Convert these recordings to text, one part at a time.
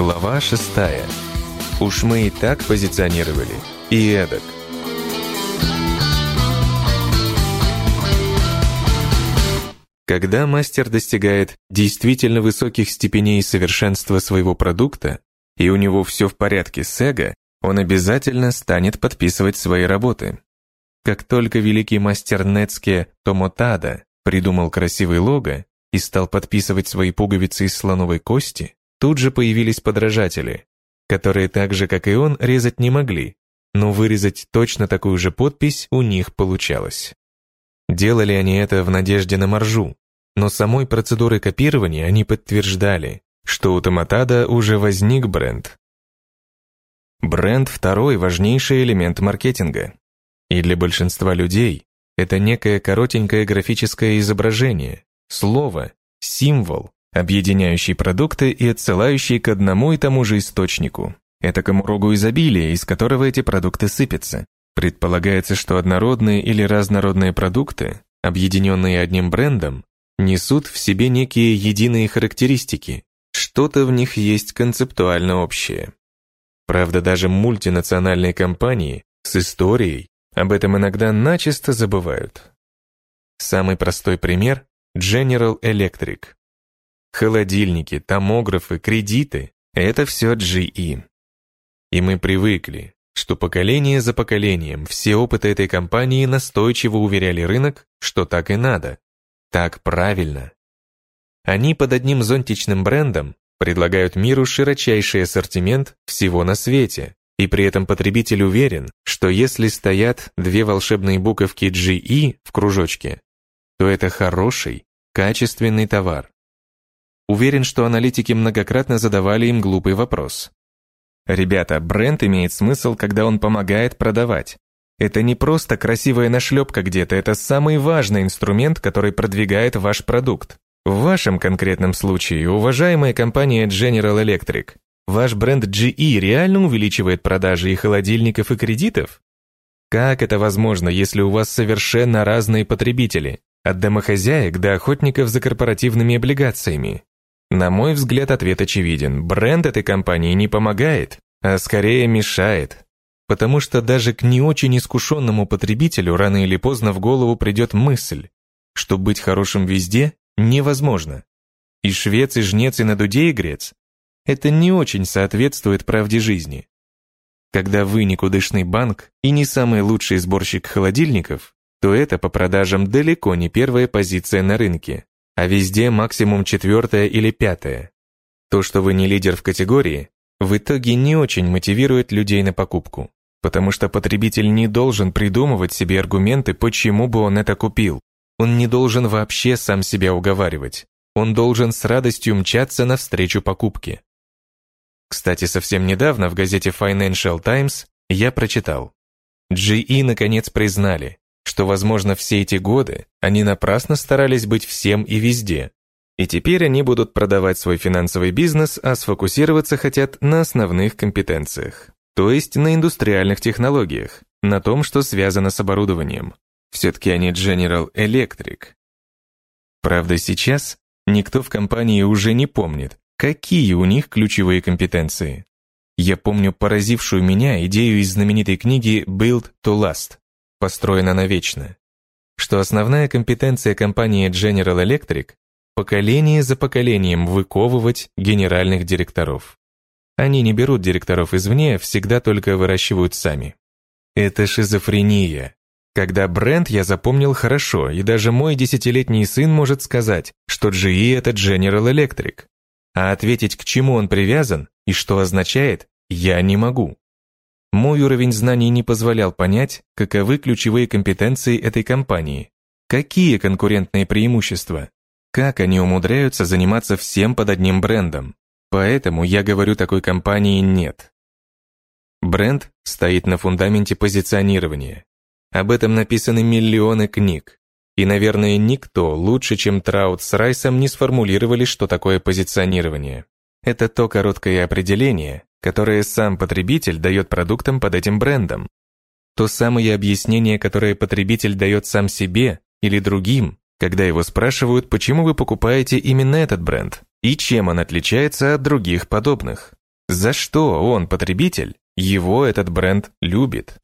Глава 6. Уж мы и так позиционировали, и эдак. Когда мастер достигает действительно высоких степеней совершенства своего продукта, и у него все в порядке с эго, он обязательно станет подписывать свои работы. Как только великий мастер Нецке Томотада придумал красивый лого и стал подписывать свои пуговицы из слоновой кости, Тут же появились подражатели, которые так же, как и он, резать не могли, но вырезать точно такую же подпись у них получалось. Делали они это в надежде на маржу, но самой процедурой копирования они подтверждали, что у Томатада уже возник бренд. Бренд – второй важнейший элемент маркетинга. И для большинства людей это некое коротенькое графическое изображение, слово, символ, объединяющий продукты и отсылающий к одному и тому же источнику, этакому рогу изобилия, из которого эти продукты сыпятся. Предполагается, что однородные или разнородные продукты, объединенные одним брендом, несут в себе некие единые характеристики, что-то в них есть концептуально общее. Правда, даже мультинациональные компании с историей об этом иногда начисто забывают. Самый простой пример – General Electric. Холодильники, томографы, кредиты – это все GE. И мы привыкли, что поколение за поколением все опыты этой компании настойчиво уверяли рынок, что так и надо, так правильно. Они под одним зонтичным брендом предлагают миру широчайший ассортимент всего на свете, и при этом потребитель уверен, что если стоят две волшебные буковки GE в кружочке, то это хороший, качественный товар. Уверен, что аналитики многократно задавали им глупый вопрос. Ребята, бренд имеет смысл, когда он помогает продавать. Это не просто красивая нашлепка где-то, это самый важный инструмент, который продвигает ваш продукт. В вашем конкретном случае, уважаемая компания General Electric, ваш бренд GE реально увеличивает продажи и холодильников, и кредитов? Как это возможно, если у вас совершенно разные потребители, от домохозяек до охотников за корпоративными облигациями? На мой взгляд, ответ очевиден. Бренд этой компании не помогает, а скорее мешает. Потому что даже к не очень искушенному потребителю рано или поздно в голову придет мысль, что быть хорошим везде невозможно. И швец, и жнец, и на дуде игрец – это не очень соответствует правде жизни. Когда вы никудышный банк и не самый лучший сборщик холодильников, то это по продажам далеко не первая позиция на рынке а везде максимум четвертое или пятое. То, что вы не лидер в категории, в итоге не очень мотивирует людей на покупку, потому что потребитель не должен придумывать себе аргументы, почему бы он это купил. Он не должен вообще сам себя уговаривать. Он должен с радостью мчаться навстречу покупке. Кстати, совсем недавно в газете Financial Times я прочитал. GE наконец признали, что, возможно, все эти годы они напрасно старались быть всем и везде. И теперь они будут продавать свой финансовый бизнес, а сфокусироваться хотят на основных компетенциях, то есть на индустриальных технологиях, на том, что связано с оборудованием. Все-таки они General Electric. Правда, сейчас никто в компании уже не помнит, какие у них ключевые компетенции. Я помню поразившую меня идею из знаменитой книги «Build to Last», построена навечно, что основная компетенция компании General Electric – поколение за поколением выковывать генеральных директоров. Они не берут директоров извне, всегда только выращивают сами. Это шизофрения. Когда бренд я запомнил хорошо, и даже мой десятилетний сын может сказать, что GE – это General Electric. А ответить, к чему он привязан и что означает, я не могу. Мой уровень знаний не позволял понять, каковы ключевые компетенции этой компании, какие конкурентные преимущества, как они умудряются заниматься всем под одним брендом. Поэтому я говорю такой компании «нет». Бренд стоит на фундаменте позиционирования. Об этом написаны миллионы книг. И, наверное, никто лучше, чем Траут с Райсом не сформулировали, что такое позиционирование. Это то короткое определение, которое сам потребитель дает продуктам под этим брендом. То самое объяснение, которое потребитель дает сам себе или другим, когда его спрашивают, почему вы покупаете именно этот бренд и чем он отличается от других подобных. За что он, потребитель, его этот бренд любит?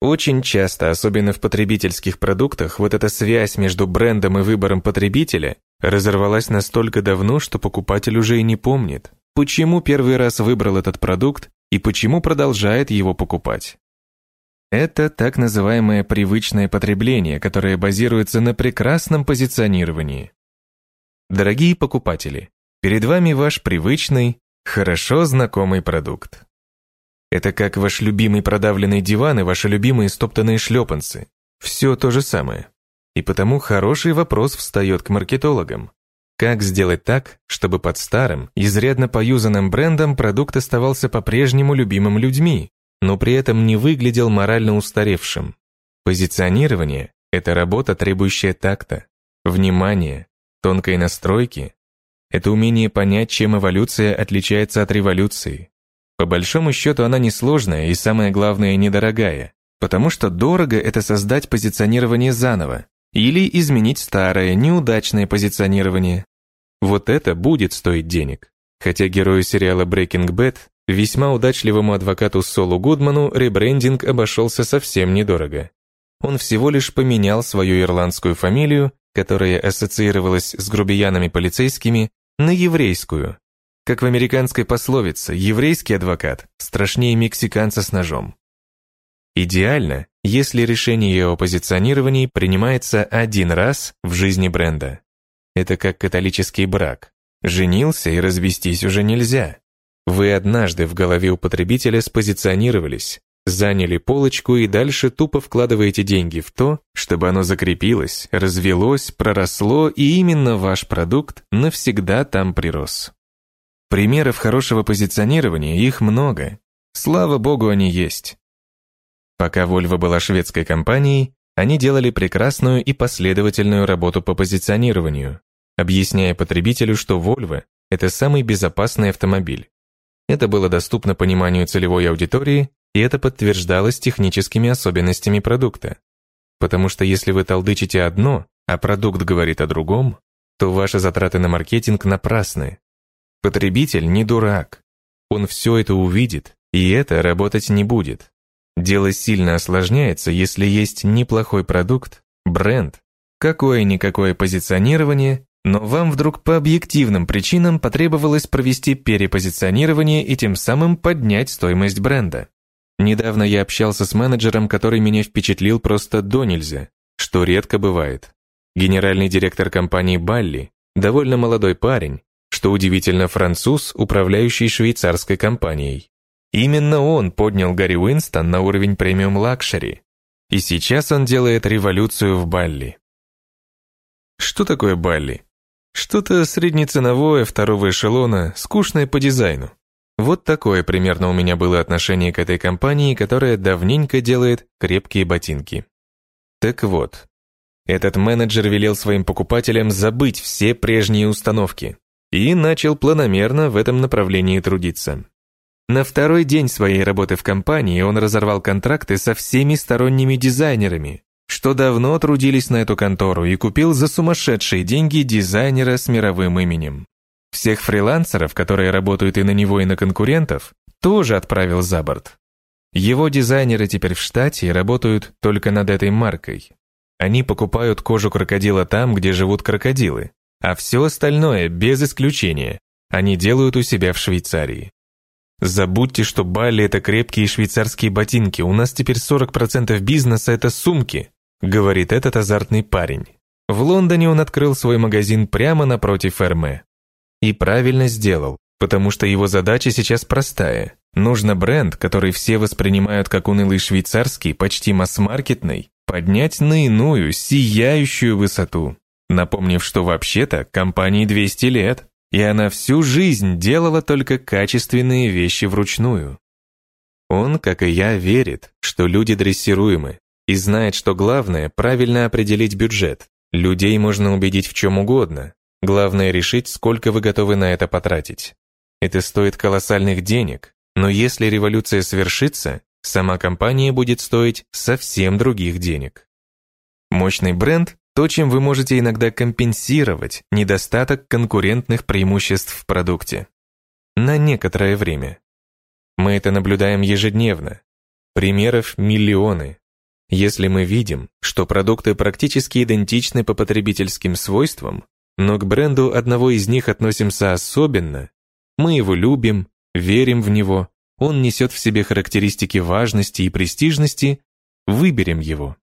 Очень часто, особенно в потребительских продуктах, вот эта связь между брендом и выбором потребителя разорвалась настолько давно, что покупатель уже и не помнит, почему первый раз выбрал этот продукт и почему продолжает его покупать. Это так называемое привычное потребление, которое базируется на прекрасном позиционировании. Дорогие покупатели, перед вами ваш привычный, хорошо знакомый продукт. Это как ваш любимый продавленный диван и ваши любимые стоптанные шлепанцы. Все то же самое. И потому хороший вопрос встает к маркетологам. Как сделать так, чтобы под старым, изрядно поюзанным брендом продукт оставался по-прежнему любимым людьми, но при этом не выглядел морально устаревшим? Позиционирование – это работа, требующая такта, внимания, тонкой настройки. Это умение понять, чем эволюция отличается от революции. По большому счету она несложная и, самое главное, недорогая, потому что дорого – это создать позиционирование заново или изменить старое, неудачное позиционирование, вот это будет стоить денег. Хотя герою сериала Breaking Bad, весьма удачливому адвокату Солу Гудману, ребрендинг обошелся совсем недорого. Он всего лишь поменял свою ирландскую фамилию, которая ассоциировалась с грубиянами полицейскими, на еврейскую. Как в американской пословице, еврейский адвокат страшнее мексиканца с ножом. Идеально, если решение о позиционировании принимается один раз в жизни бренда. Это как католический брак. Женился и развестись уже нельзя. Вы однажды в голове у потребителя спозиционировались, заняли полочку и дальше тупо вкладываете деньги в то, чтобы оно закрепилось, развелось, проросло, и именно ваш продукт навсегда там прирос. Примеров хорошего позиционирования их много. Слава богу, они есть. Пока Volvo была шведской компанией, они делали прекрасную и последовательную работу по позиционированию, объясняя потребителю, что Volvo – это самый безопасный автомобиль. Это было доступно пониманию целевой аудитории, и это подтверждалось техническими особенностями продукта. Потому что если вы толдычите одно, а продукт говорит о другом, то ваши затраты на маркетинг напрасны. Потребитель не дурак. Он все это увидит, и это работать не будет. Дело сильно осложняется, если есть неплохой продукт, бренд, какое-никакое позиционирование, но вам вдруг по объективным причинам потребовалось провести перепозиционирование и тем самым поднять стоимость бренда. Недавно я общался с менеджером, который меня впечатлил просто до нельзя, что редко бывает. Генеральный директор компании Bally, довольно молодой парень, что удивительно француз, управляющий швейцарской компанией. Именно он поднял Harry Winston на уровень премиум luxury. И сейчас он делает революцию в Bally. Что такое Bally? Что-то среднеценовое, второго эшелона, скучное по дизайну. Вот такое примерно у меня было отношение к этой компании, которая давненько делает крепкие ботинки. Так вот, этот менеджер велел своим покупателям забыть все прежние установки и начал планомерно в этом направлении трудиться. На второй день своей работы в компании он разорвал контракты со всеми сторонними дизайнерами, что давно трудились на эту контору и купил за сумасшедшие деньги дизайнера с мировым именем. Всех фрилансеров, которые работают и на него, и на конкурентов, тоже отправил за борт. Его дизайнеры теперь в штате и работают только над этой маркой. Они покупают кожу крокодила там, где живут крокодилы, а все остальное, без исключения, они делают у себя в Швейцарии. Забудьте, что Бали – это крепкие швейцарские ботинки, у нас теперь 40% бизнеса – это сумки, говорит этот азартный парень. В Лондоне он открыл свой магазин прямо напротив Эрме. И правильно сделал, потому что его задача сейчас простая. Нужно бренд, который все воспринимают как унылый швейцарский, почти масс-маркетный, поднять на иную, сияющую высоту. Напомнив, что вообще-то компании 200 лет, и она всю жизнь делала только качественные вещи вручную. Он, как и я, верит, что люди дрессируемы, и знает, что главное – правильно определить бюджет. Людей можно убедить в чем угодно. Главное – решить, сколько вы готовы на это потратить. Это стоит колоссальных денег, но если революция свершится, сама компания будет стоить совсем других денег. Мощный бренд то, чем вы можете иногда компенсировать недостаток конкурентных преимуществ в продукте. на некоторое время. Мы это наблюдаем ежедневно. Примеров миллионы. Если мы видим, что продукты практически идентичны по потребительским свойствам, но к бренду одного из них относимся особенно, мы его любим, верим в него, он несет в себе характеристики важности и престижности, выберем его.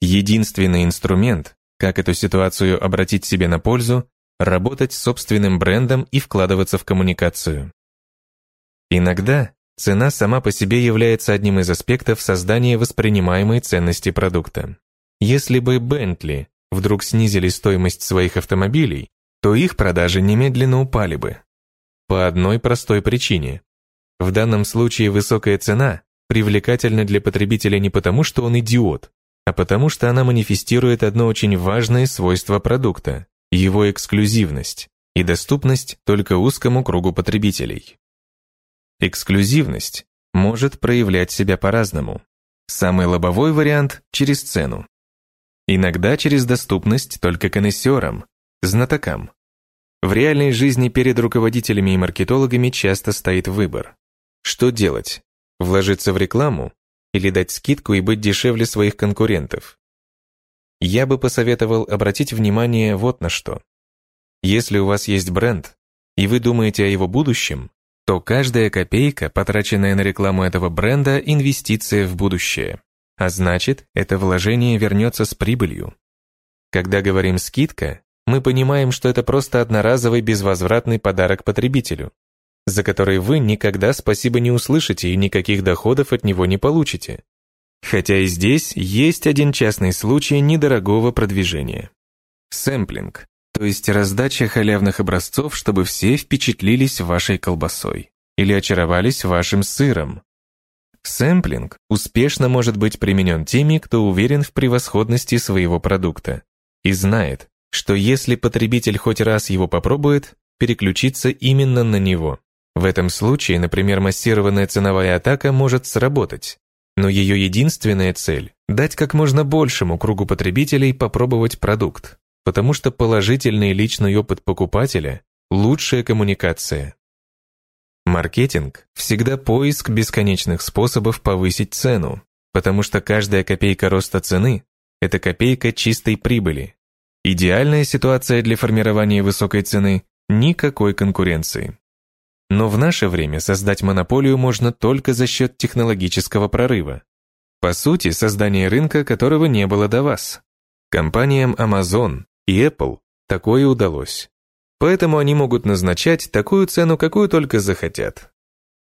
Единственный инструмент, как эту ситуацию обратить себе на пользу, работать с собственным брендом и вкладываться в коммуникацию. Иногда цена сама по себе является одним из аспектов создания воспринимаемой ценности продукта. Если бы Bentley вдруг снизили стоимость своих автомобилей, то их продажи немедленно упали бы. По одной простой причине. В данном случае высокая цена привлекательна для потребителя не потому, что он идиот, а потому что она манифестирует одно очень важное свойство продукта – его эксклюзивность и доступность только узкому кругу потребителей. Эксклюзивность может проявлять себя по-разному. Самый лобовой вариант – через цену. Иногда через доступность только конессерам, знатокам. В реальной жизни перед руководителями и маркетологами часто стоит выбор. Что делать? Вложиться в рекламу или дать скидку и быть дешевле своих конкурентов? Я бы посоветовал обратить внимание вот на что. Если у вас есть бренд, и вы думаете о его будущем, то каждая копейка, потраченная на рекламу этого бренда, инвестиция в будущее. А значит, это вложение вернется с прибылью. Когда говорим «скидка», мы понимаем, что это просто одноразовый безвозвратный подарок потребителю, за который вы никогда спасибо не услышите и никаких доходов от него не получите. Хотя и здесь есть один частный случай недорогого продвижения. Сэмплинг, то есть раздача халявных образцов, чтобы все впечатлились вашей колбасой или очаровались вашим сыром, Сэмплинг успешно может быть применен теми, кто уверен в превосходности своего продукта и знает, что если потребитель хоть раз его попробует, переключиться именно на него. В этом случае, например, массированная ценовая атака может сработать, но ее единственная цель – дать как можно большему кругу потребителей попробовать продукт, потому что положительный личный опыт покупателя – лучшая коммуникация. Маркетинг – всегда поиск бесконечных способов повысить цену, потому что каждая копейка роста цены – это копейка чистой прибыли. Идеальная ситуация для формирования высокой цены – никакой конкуренции. Но в наше время создать монополию можно только за счет технологического прорыва. По сути, создание рынка, которого не было до вас. Компаниям Amazon и Apple такое удалось. Поэтому они могут назначать такую цену, какую только захотят.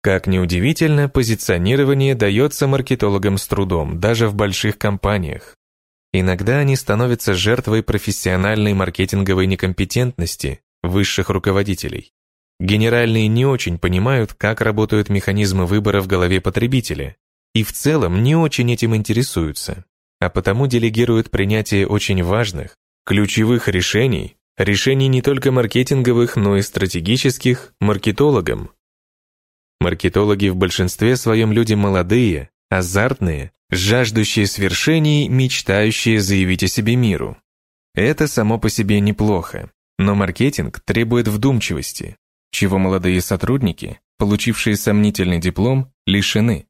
Как ни удивительно, позиционирование дается маркетологам с трудом, даже в больших компаниях. Иногда они становятся жертвой профессиональной маркетинговой некомпетентности высших руководителей. Генеральные не очень понимают, как работают механизмы выбора в голове потребителя, и в целом не очень этим интересуются, а потому делегируют принятие очень важных, ключевых решений решений не только маркетинговых, но и стратегических маркетологам. Маркетологи в большинстве своем люди молодые, азартные, жаждущие свершений, мечтающие заявить о себе миру. Это само по себе неплохо, но маркетинг требует вдумчивости, чего молодые сотрудники, получившие сомнительный диплом, лишены.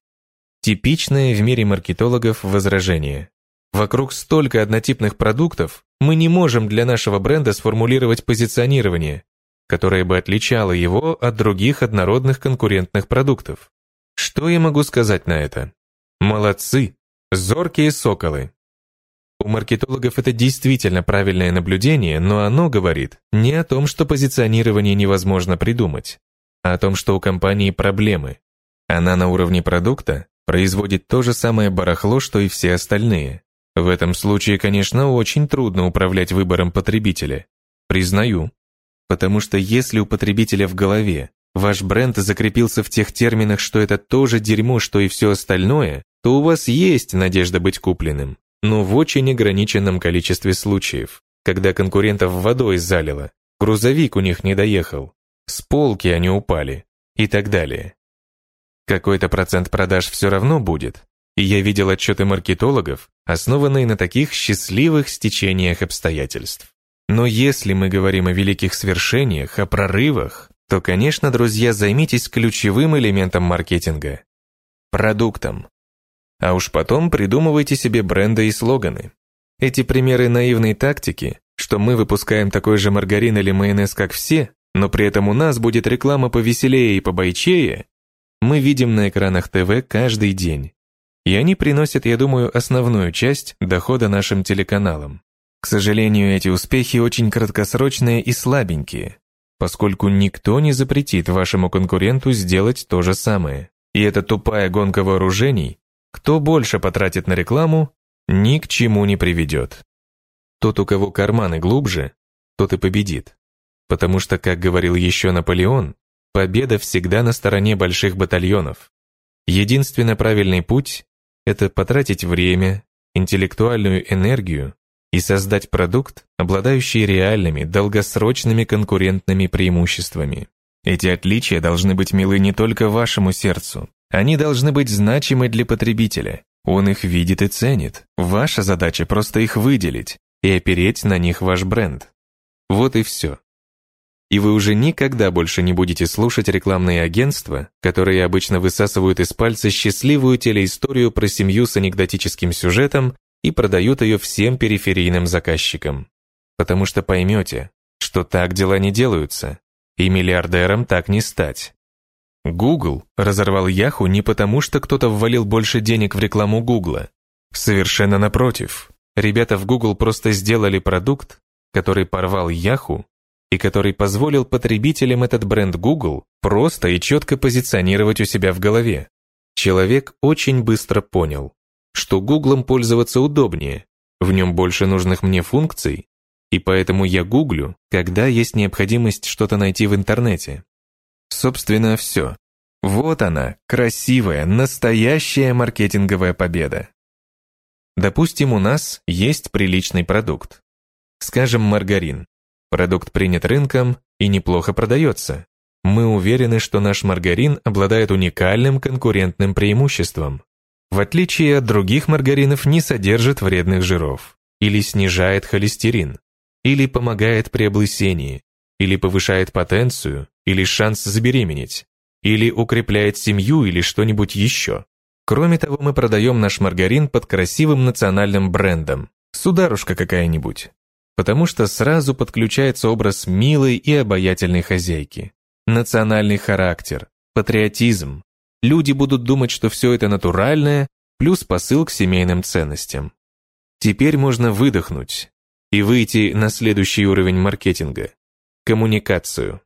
Типичное в мире маркетологов возражение. Вокруг столько однотипных продуктов, мы не можем для нашего бренда сформулировать позиционирование, которое бы отличало его от других однородных конкурентных продуктов. Что я могу сказать на это? Молодцы, зоркие соколы. У маркетологов это действительно правильное наблюдение, но оно говорит не о том, что позиционирование невозможно придумать, а о том, что у компании проблемы. Она на уровне продукта производит то же самое барахло, что и все остальные. В этом случае, конечно, очень трудно управлять выбором потребителя. Признаю. Потому что если у потребителя в голове ваш бренд закрепился в тех терминах, что это тоже дерьмо, что и все остальное, то у вас есть надежда быть купленным, но в очень ограниченном количестве случаев, когда конкурентов водой залило, грузовик у них не доехал, с полки они упали и так далее. Какой-то процент продаж все равно будет, и я видел отчеты маркетологов, основанные на таких счастливых стечениях обстоятельств. Но если мы говорим о великих свершениях, о прорывах, то, конечно, друзья, займитесь ключевым элементом маркетинга – продуктом. А уж потом придумывайте себе бренды и слоганы. Эти примеры наивной тактики, что мы выпускаем такой же маргарин или майонез, как все, но при этом у нас будет реклама повеселее и побойчее, мы видим на экранах ТВ каждый день. И они приносят, я думаю, основную часть дохода нашим телеканалам. К сожалению, эти успехи очень краткосрочные и слабенькие, поскольку никто не запретит вашему конкуренту сделать то же самое. И эта тупая гонка вооружений, кто больше потратит на рекламу, ни к чему не приведет. Тот, у кого карманы глубже, тот и победит. Потому что, как говорил еще Наполеон, победа всегда на стороне больших батальонов. Единственно правильный путь – это потратить время, интеллектуальную энергию и создать продукт, обладающий реальными, долгосрочными конкурентными преимуществами. Эти отличия должны быть милы не только вашему сердцу, они должны быть значимы для потребителя. Он их видит и ценит. Ваша задача просто их выделить и опереть на них ваш бренд. Вот и все. И вы уже никогда больше не будете слушать рекламные агентства, которые обычно высасывают из пальца счастливую телеисторию про семью с анекдотическим сюжетом и продают ее всем периферийным заказчикам. Потому что поймете, что так дела не делаются, и миллиардером так не стать. Google разорвал Yahoo не потому, что кто-то ввалил больше денег в рекламу Google. Совершенно напротив. Ребята в Google просто сделали продукт, который порвал Yahoo и который позволил потребителям этот бренд Google просто и четко позиционировать у себя в голове. Человек очень быстро понял, что Гуглом пользоваться удобнее, в нем больше нужных мне функций, и поэтому я гуглю, когда есть необходимость что-то найти в интернете. Собственно, все. Вот она, красивая, настоящая маркетинговая победа. Допустим, у нас есть приличный продукт. Скажем, маргарин. Продукт принят рынком и неплохо продается. Мы уверены, что наш маргарин обладает уникальным конкурентным преимуществом. В отличие от других маргаринов, не содержит вредных жиров, или снижает холестерин, или помогает при облысении, или повышает потенцию, или шанс забеременеть, или укрепляет семью или что-нибудь еще. Кроме того, мы продаем наш маргарин под красивым национальным брендом, сударушка какая-нибудь, потому что сразу подключается образ милой и обаятельной хозяйки, национальный характер, патриотизм, люди будут думать, что все это натуральное, плюс посыл к семейным ценностям. Теперь можно выдохнуть и выйти на следующий уровень маркетинга – коммуникацию.